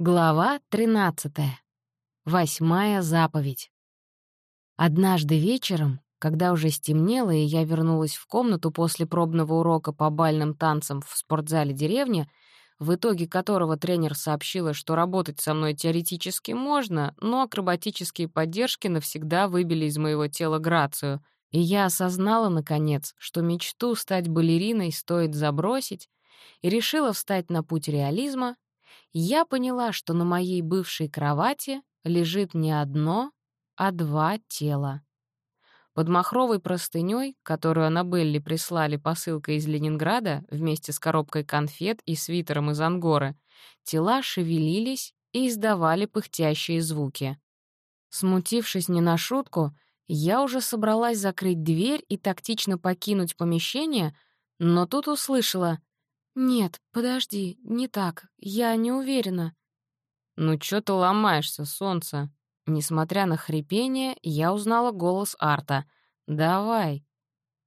Глава 13. Восьмая заповедь. Однажды вечером, когда уже стемнело, и я вернулась в комнату после пробного урока по бальным танцам в спортзале деревни, в итоге которого тренер сообщила, что работать со мной теоретически можно, но акробатические поддержки навсегда выбили из моего тела грацию, и я осознала, наконец, что мечту стать балериной стоит забросить, и решила встать на путь реализма я поняла, что на моей бывшей кровати лежит не одно, а два тела. Под махровой простынёй, которую Аннабелле прислали посылкой из Ленинграда вместе с коробкой конфет и свитером из ангоры, тела шевелились и издавали пыхтящие звуки. Смутившись не на шутку, я уже собралась закрыть дверь и тактично покинуть помещение, но тут услышала «Нет, подожди, не так. Я не уверена». «Ну чё ты ломаешься, солнце?» Несмотря на хрипение, я узнала голос Арта. «Давай».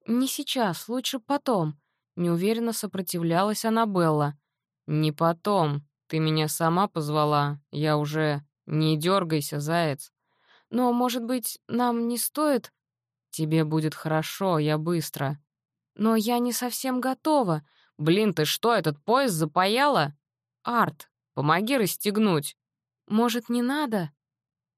«Не сейчас, лучше потом», — неуверенно сопротивлялась Аннабелла. «Не потом. Ты меня сама позвала. Я уже... Не дергайся, заяц». «Но, может быть, нам не стоит...» «Тебе будет хорошо, я быстро». «Но я не совсем готова. «Блин, ты что, этот пояс запаяла?» «Арт, помоги расстегнуть». «Может, не надо?»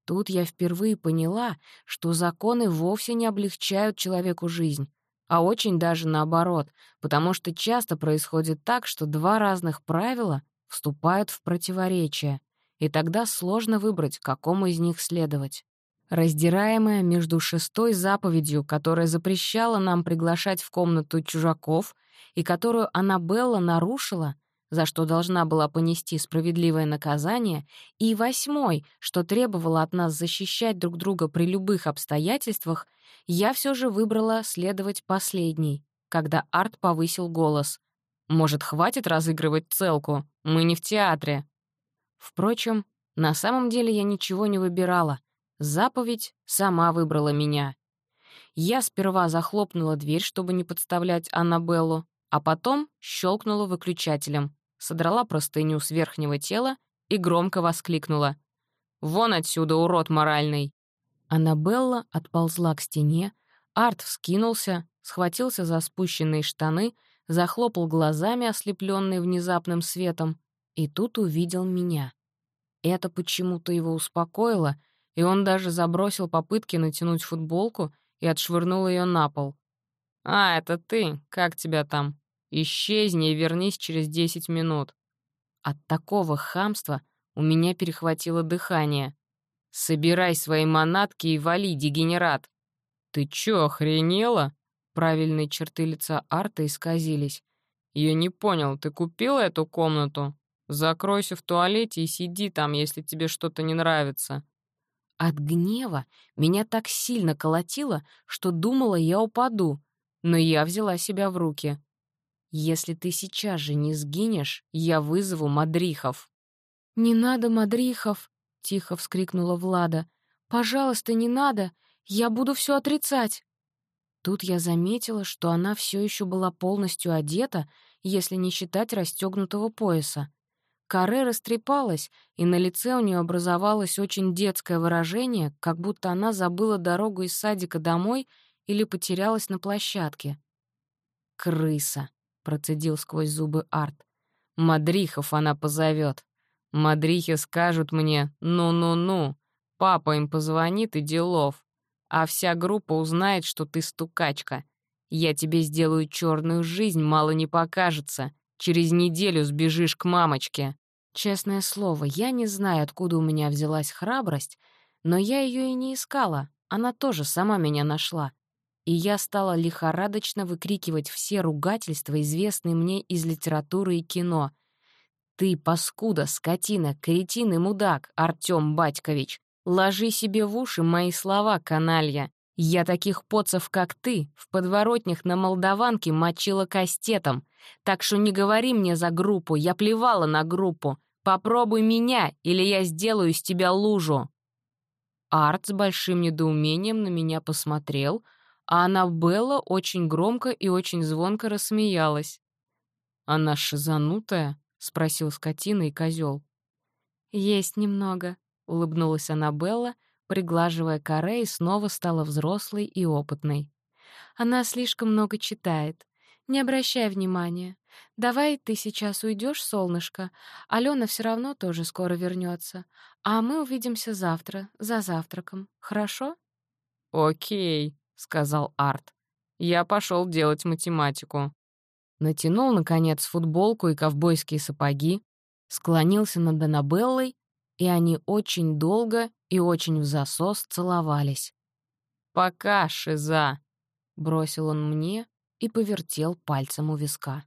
Тут я впервые поняла, что законы вовсе не облегчают человеку жизнь, а очень даже наоборот, потому что часто происходит так, что два разных правила вступают в противоречие, и тогда сложно выбрать, какому из них следовать. Раздираемая между шестой заповедью, которая запрещала нам приглашать в комнату чужаков, и которую Аннабелла нарушила, за что должна была понести справедливое наказание, и восьмой, что требовало от нас защищать друг друга при любых обстоятельствах, я все же выбрала следовать последней, когда Арт повысил голос. «Может, хватит разыгрывать целку? Мы не в театре». Впрочем, на самом деле я ничего не выбирала. Заповедь сама выбрала меня. Я сперва захлопнула дверь, чтобы не подставлять Аннабеллу, а потом щелкнула выключателем, содрала простыню с верхнего тела и громко воскликнула. «Вон отсюда, урод моральный!» Аннабелла отползла к стене, Арт вскинулся, схватился за спущенные штаны, захлопал глазами, ослепленные внезапным светом, и тут увидел меня. Это почему-то его успокоило, и он даже забросил попытки натянуть футболку и отшвырнул ее на пол. «А, это ты, как тебя там?» Исчезни и вернись через десять минут». От такого хамства у меня перехватило дыхание. «Собирай свои манатки и вали, дегенерат!» «Ты чё, охренела?» Правильные черты лица Арта исказились. «Я не понял, ты купила эту комнату? Закройся в туалете и сиди там, если тебе что-то не нравится». От гнева меня так сильно колотило, что думала, я упаду, но я взяла себя в руки. Если ты сейчас же не сгинешь, я вызову мадрихов». «Не надо мадрихов!» — тихо вскрикнула Влада. «Пожалуйста, не надо! Я буду все отрицать!» Тут я заметила, что она все еще была полностью одета, если не считать расстегнутого пояса. Каре растрепалась, и на лице у нее образовалось очень детское выражение, как будто она забыла дорогу из садика домой или потерялась на площадке. «Крыса!» процедил сквозь зубы Арт. «Мадрихов она позовет. Мадрихи скажут мне «ну-ну-ну». Папа им позвонит и делов. А вся группа узнает, что ты стукачка. Я тебе сделаю черную жизнь, мало не покажется. Через неделю сбежишь к мамочке». Честное слово, я не знаю, откуда у меня взялась храбрость, но я ее и не искала. Она тоже сама меня нашла и я стала лихорадочно выкрикивать все ругательства, известные мне из литературы и кино. «Ты, паскуда, скотина, кретин и мудак, Артём Батькович! Ложи себе в уши мои слова, каналья! Я таких поцев, как ты, в подворотнях на Молдаванке мочила кастетом, так что не говори мне за группу, я плевала на группу. Попробуй меня, или я сделаю из тебя лужу!» Арт с большим недоумением на меня посмотрел — а Аннабелла очень громко и очень звонко рассмеялась. «Она шизанутая?» — спросил скотина и козел. «Есть немного», — улыбнулась Аннабелла, приглаживая коре и снова стала взрослой и опытной. «Она слишком много читает. Не обращай внимания. Давай ты сейчас уйдешь, солнышко. Алена все равно тоже скоро вернется, а мы увидимся завтра за завтраком. Хорошо? Окей, сказал Арт. Я пошел делать математику. Натянул наконец футболку и ковбойские сапоги, склонился над Аннабеллой, и они очень долго и очень в засос целовались. «Пока, Шиза!» — бросил он мне, и повертел пальцем у виска.